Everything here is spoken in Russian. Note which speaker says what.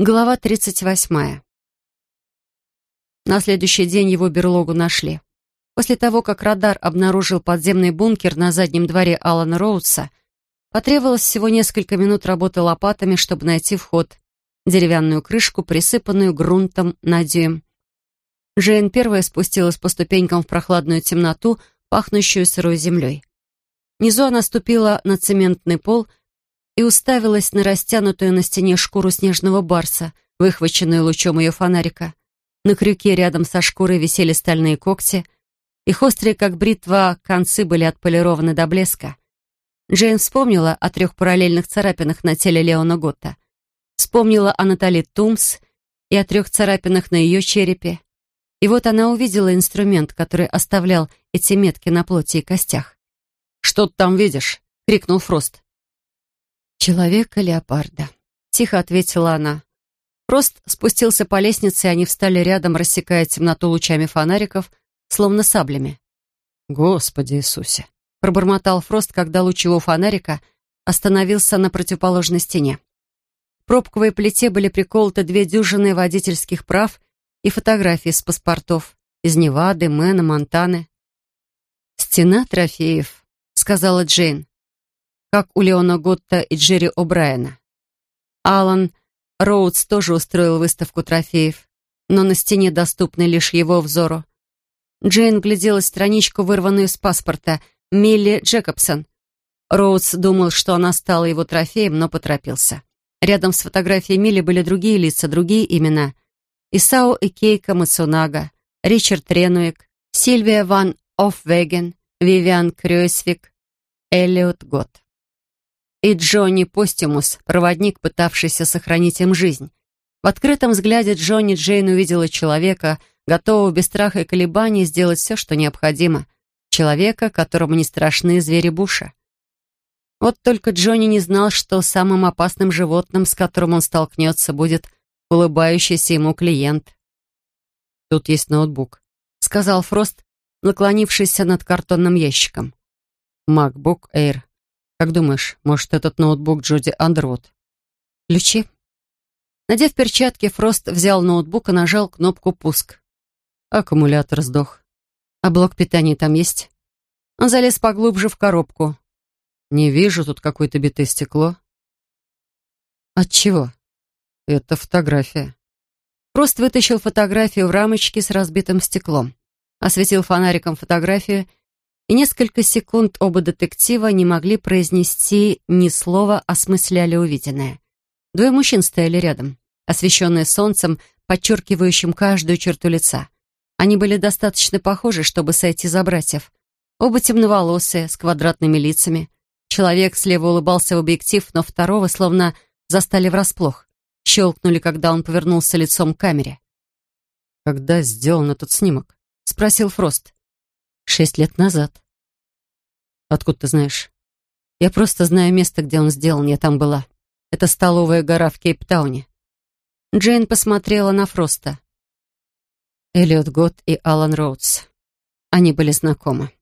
Speaker 1: Глава 38. На следующий день его берлогу нашли. После того, как радар обнаружил подземный бункер на заднем дворе Алана Роудса, потребовалось всего несколько минут работы лопатами, чтобы найти вход, деревянную крышку, присыпанную грунтом на дюйм. Джейн первая спустилась по ступенькам в прохладную темноту, пахнущую сырой землей. Внизу она ступила на цементный пол и уставилась на растянутую на стене шкуру снежного барса, выхваченную лучом ее фонарика. На крюке рядом со шкурой висели стальные когти. Их острые, как бритва, концы были отполированы до блеска. Джейн вспомнила о трех параллельных царапинах на теле Леона Готта. Вспомнила о Натали Тумс и о трех царапинах на ее черепе. И вот она увидела инструмент, который оставлял эти метки на плоти и костях. «Что ты там видишь?» — крикнул Фрост. «Человека-леопарда», — тихо ответила она. Фрост спустился по лестнице, и они встали рядом, рассекая темноту лучами фонариков, словно саблями. «Господи Иисусе!» — пробормотал Фрост, когда луч его фонарика остановился на противоположной стене. В пробковой плите были приколоты две дюжины водительских прав и фотографии с паспортов из Невады, Мэна, Монтаны. «Стена трофеев», — сказала Джейн как у Леона Готта и Джерри О'Брайена. Алан Роудс тоже устроил выставку трофеев, но на стене доступны лишь его взору. Джейн глядела страничку, вырванную из паспорта, Милли Джекобсон. Роудс думал, что она стала его трофеем, но поторопился. Рядом с фотографией Милли были другие лица, другие имена. Исао Икейка Мацунага, Ричард Ренуик, Сильвия Ван Офвеген, Вивиан Крёйсвик, Эллиот Гott и Джонни Постимус, проводник, пытавшийся сохранить им жизнь. В открытом взгляде Джонни Джейн увидела человека, готового без страха и колебаний сделать все, что необходимо. Человека, которому не страшны звери Буша. Вот только Джонни не знал, что самым опасным животным, с которым он столкнется, будет улыбающийся ему клиент. «Тут есть ноутбук», — сказал Фрост, наклонившийся над картонным ящиком. MacBook Air как думаешь, может, этот ноутбук Джуди Андервуд? Ключи. Надев перчатки, Фрост взял ноутбук и нажал кнопку «Пуск». Аккумулятор сдох. А блок питания там есть? Он залез поглубже в коробку. Не вижу, тут какое-то битое стекло. От чего? Это фотография. Фрост вытащил фотографию в рамочке с разбитым стеклом. Осветил фонариком фотографию и несколько секунд оба детектива не могли произнести ни слова, осмысляли увиденное. Двое мужчин стояли рядом, освещенные солнцем, подчеркивающим каждую черту лица. Они были достаточно похожи, чтобы сойти за братьев. Оба темноволосые, с квадратными лицами. Человек слева улыбался в объектив, но второго словно застали врасплох. Щелкнули, когда он повернулся лицом к камере. «Когда сделан этот снимок?» — спросил Фрост. Шесть лет назад. Откуда ты знаешь? Я просто знаю место, где он сделан, я там была. Это столовая гора в Кейптауне. Джейн посмотрела на Фроста. Эллиот Гот и Алан Роудс. Они были знакомы.